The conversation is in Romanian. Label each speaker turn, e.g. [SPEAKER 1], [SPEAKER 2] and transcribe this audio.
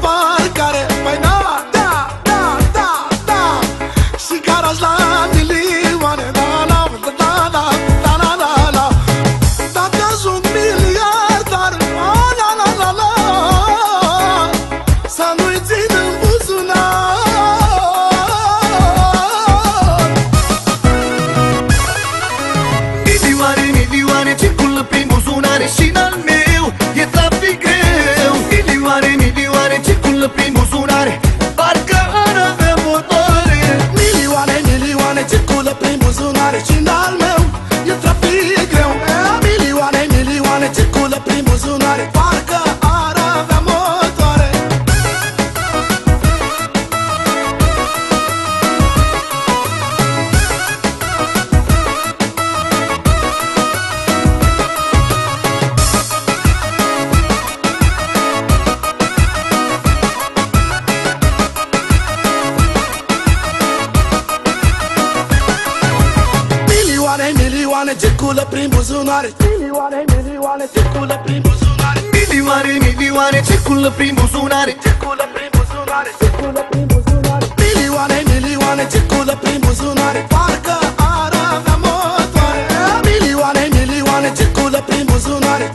[SPEAKER 1] Papa vecin al meu. E trafic greu
[SPEAKER 2] E milioane, milioane circulă prin buzunare. Milioane
[SPEAKER 1] circulă prin buzunare Milioane, milioane circulă prin buzunare
[SPEAKER 2] Milioane, milioane circulă prin buzunare Circulă prin buzunare, circulă prin buzunare Milioane, milioane circulă prin buzunare Parcă ar avea motoare. Milioane, milioane circulă prin buzunare